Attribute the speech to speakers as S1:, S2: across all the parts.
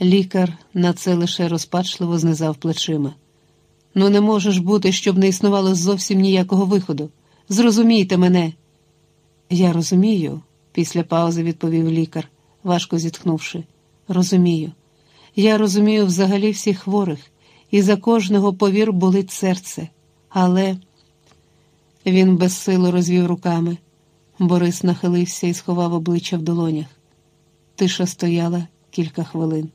S1: Лікар на це лише розпачливо знизав плечима. Ну, не може ж бути, щоб не існувало зовсім ніякого виходу. Зрозумійте мене. Я розумію, після паузи відповів лікар, важко зітхнувши. Розумію. Я розумію взагалі всіх хворих, і за кожного повір болить серце. Але він безсило розвів руками. Борис нахилився і сховав обличчя в долонях. Тиша стояла кілька хвилин.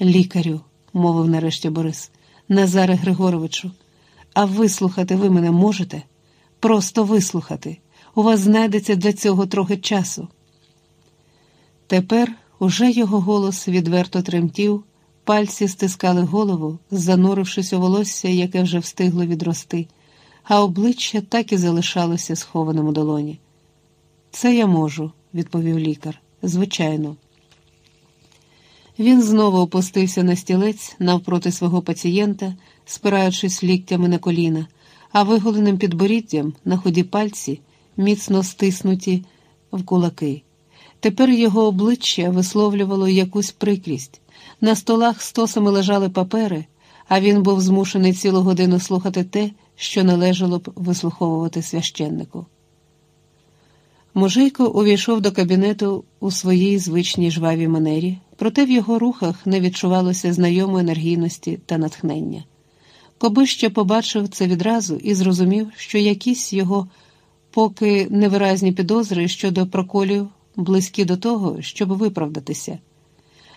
S1: Лікарю, мовив нарешті Борис, Назаре Григоровичу, а вислухати ви мене можете? Просто вислухати. У вас знайдеться для цього трохи часу. Тепер уже його голос відверто тремтів, пальці стискали голову, занурившись у волосся, яке вже встигло відрости, а обличчя так і залишалося схованим у долоні. Це я можу, відповів лікар. Звичайно. Він знову опустився на стілець навпроти свого пацієнта, спираючись ліктями на коліна, а виголеним підборіддям на ході пальці міцно стиснуті в кулаки. Тепер його обличчя висловлювало якусь прикрість. На столах стосами лежали папери, а він був змушений цілу годину слухати те, що належало б вислуховувати священнику. Мужийко увійшов до кабінету у своїй звичній жвавій манері, проте в його рухах не відчувалося знайомої енергійності та натхнення. Коби ще побачив це відразу і зрозумів, що якісь його поки невиразні підозри щодо проколів близькі до того, щоб виправдатися.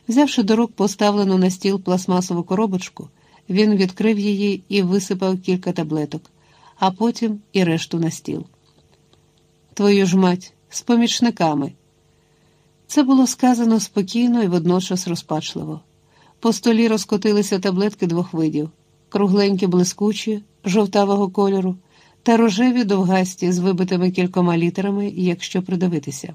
S1: Взявши до рук поставлену на стіл пластмасову коробочку, він відкрив її і висипав кілька таблеток, а потім і решту на стіл. Твою ж мать, з помічниками. Це було сказано спокійно і водночас розпачливо. По столі розкотилися таблетки двох видів кругленькі блискучі, жовтавого кольору, та рожеві довгасті з вибитими кількома літерами, якщо придивитися.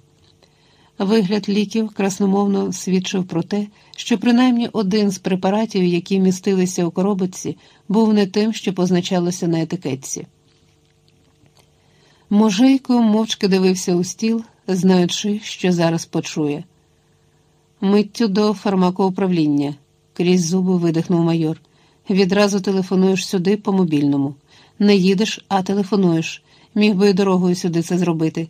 S1: Вигляд ліків красномовно свідчив про те, що принаймні один з препаратів, які містилися у коробочці, був не тим, що позначалося на етикетці. Можейко мовчки дивився у стіл, знаючи, що зараз почує. Миттю до фармакоуправління, крізь зуби видихнув майор. Відразу телефонуєш сюди по мобільному. Не їдеш, а телефонуєш. Міг би і дорогою сюди це зробити.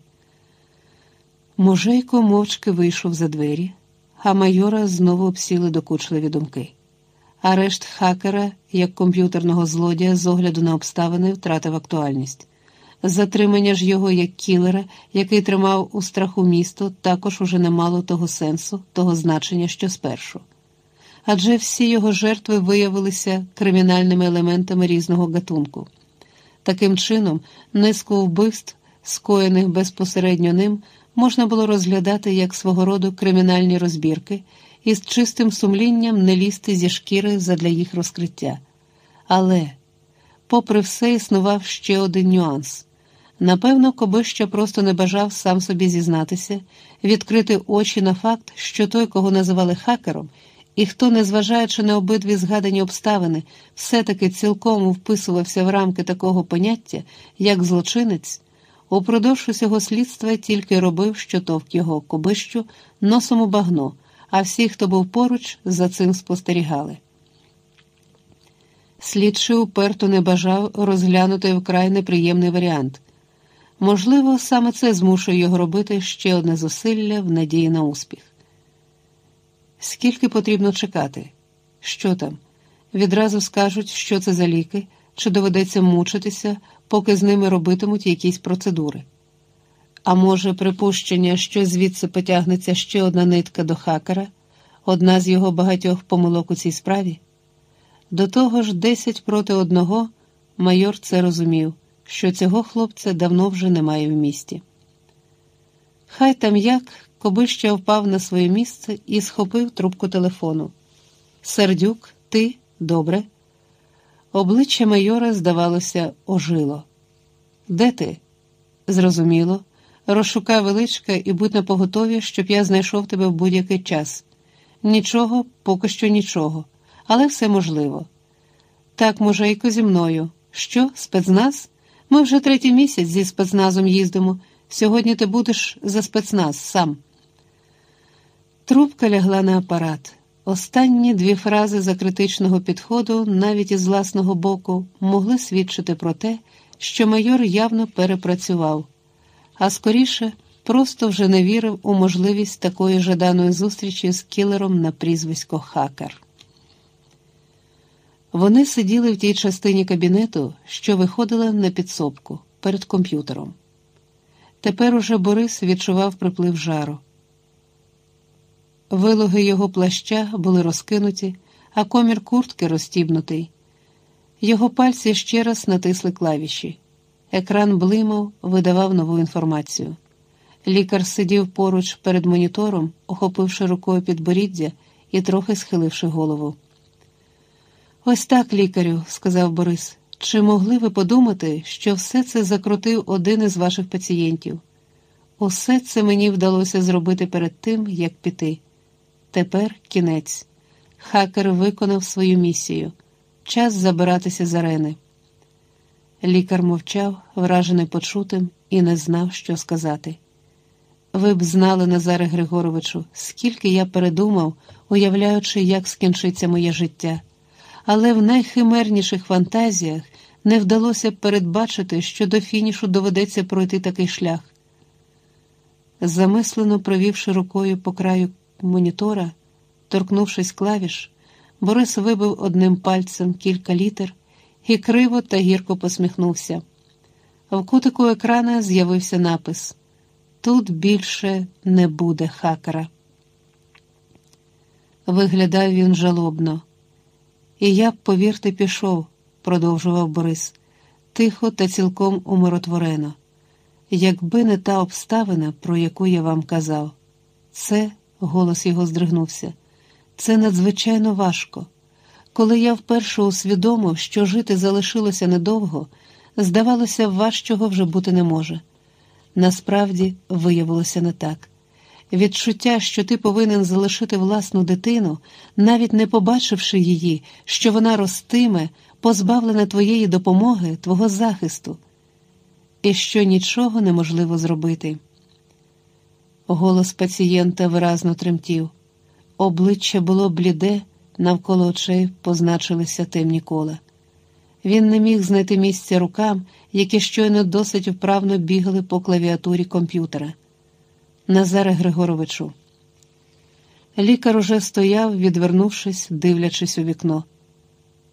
S1: Можейко мовчки вийшов за двері, а майора знову обсіли докучливі думки. Арешт хакера як комп'ютерного злодія з огляду на обставини втратив актуальність. Затримання ж його як кілера, який тримав у страху місто, також уже не мало того сенсу, того значення, що спершу. Адже всі його жертви виявилися кримінальними елементами різного гатунку. Таким чином, низку вбивств, скоєних безпосередньо ним, можна було розглядати як свого роду кримінальні розбірки і з чистим сумлінням не лізти зі шкіри задля їх розкриття. Але, попри все, існував ще один нюанс. Напевно, Кобища просто не бажав сам собі зізнатися, відкрити очі на факт, що той, кого називали хакером, і хто, незважаючи на обидві згадані обставини, все-таки цілком вписувався в рамки такого поняття, як злочинець, упродовж усього слідства тільки робив, що товк його кобищу носом у багно, а всі, хто був поруч, за цим спостерігали. Слідчий уперто не бажав розглянути вкрай неприємний варіант. Можливо, саме це змушує його робити ще одне зусилля в надії на успіх. Скільки потрібно чекати? Що там? Відразу скажуть, що це за ліки, чи доведеться мучитися, поки з ними робитимуть якісь процедури. А може, припущення, що звідси потягнеться ще одна нитка до хакера, одна з його багатьох помилок у цій справі? До того ж, десять проти одного майор це розумів, що цього хлопця давно вже немає в місті. Хай там як Кобища впав на своє місце і схопив трубку телефону. Сердюк, ти добре? Обличчя майора, здавалося, ожило. Де ти? Зрозуміло. Розшукай величка і будь на поготові, щоб я знайшов тебе в будь-який час. Нічого, поки що нічого, але все можливо. Так, мужейко, зі мною. Що, спецназ? Ми вже третій місяць зі спецназом їздимо. Сьогодні ти будеш за спецназ сам. Трубка лягла на апарат. Останні дві фрази за критичного підходу, навіть із власного боку, могли свідчити про те, що майор явно перепрацював, а скоріше просто вже не вірив у можливість такої жаданої зустрічі з кілером на прізвисько Хакер. Вони сиділи в тій частині кабінету, що виходила на підсобку перед комп'ютером. Тепер уже Борис відчував приплив жару. Вилоги його плаща були розкинуті, а комір куртки розстібнутий. Його пальці ще раз натисли клавіші. Екран блимав, видавав нову інформацію. Лікар сидів поруч перед монітором, охопивши рукою підборіддя і трохи схиливши голову. Ось так, лікарю, сказав Борис. Чи могли ви подумати, що все це закрутив один із ваших пацієнтів? Усе це мені вдалося зробити перед тим, як піти. Тепер кінець. Хакер виконав свою місію. Час забиратися з арени. Лікар мовчав, вражений почутим, і не знав, що сказати. Ви б знали, Назаре Григоровичу, скільки я передумав, уявляючи, як скінчиться моє життя, але в найхимерніших фантазіях не вдалося передбачити, що до фінішу доведеться пройти такий шлях. Замислено провівши рукою по краю монітора, торкнувшись клавіш, Борис вибив одним пальцем кілька літер і криво та гірко посміхнувся. В кутику екрана з'явився напис Тут більше не буде хакера. Виглядав він жалобно. І я б, повірте, пішов, продовжував Борис, тихо та цілком умиротворено. Якби не та обставина, про яку я вам казав, це, голос його здригнувся, це надзвичайно важко. Коли я вперше усвідомив, що жити залишилося недовго, здавалося, важчого вже бути не може. Насправді виявилося не так. Відчуття, що ти повинен залишити власну дитину, навіть не побачивши її, що вона ростиме, позбавлена твоєї допомоги, твого захисту, і що нічого неможливо зробити. Голос пацієнта виразно тремтів, обличчя було бліде, навколо очей позначилися темні кола. Він не міг знайти місця рукам, які щойно досить вправно бігали по клавіатурі комп'ютера. Назаре Григоровичу. Лікар уже стояв, відвернувшись, дивлячись у вікно.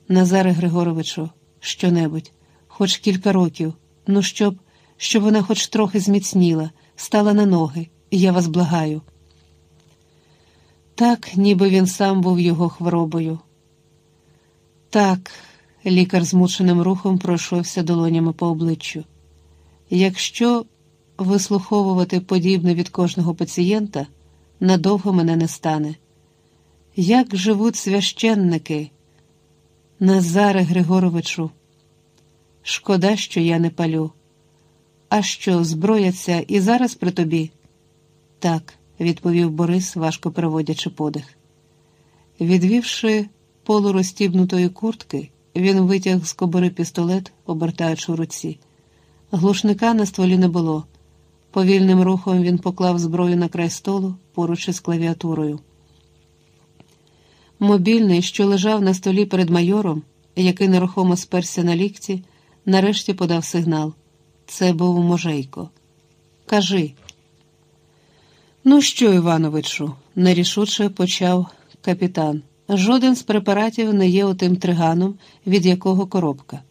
S1: Назаре Григоровичу, що-небудь, хоч кілька років, ну щоб, щоб вона хоч трохи зміцніла, стала на ноги, я вас благаю. Так, ніби він сам був його хворобою. Так, лікар змученим рухом пройшовся долонями по обличчю. Якщо вислуховувати подібне від кожного пацієнта, надовго мене не стане. Як живуть священники? Назаре Григоровичу, шкода, що я не палю. А що, зброяться і зараз при тобі? Так, відповів Борис, важко переводячи подих. Відвівши полурозтібнутої куртки, він витяг з кобори пістолет, обертаючи у руці. Глушника на стволі не було. Повільним рухом він поклав зброю на край столу поруч із клавіатурою. Мобільний, що лежав на столі перед майором, який нерухомо сперся на лікті, нарешті подав сигнал. Це був можейко. Кажи. Ну що, Івановичу, нерішуче почав капітан. Жоден з препаратів не є отим триганом, від якого коробка.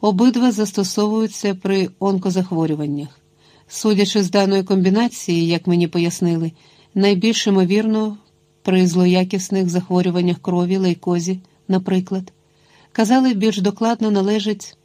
S1: Обидва застосовуються при онкозахворюваннях. Судячи з даної комбінації, як мені пояснили, найбільш ймовірно при злоякісних захворюваннях крові, лейкозі, наприклад, казали, більш докладно належить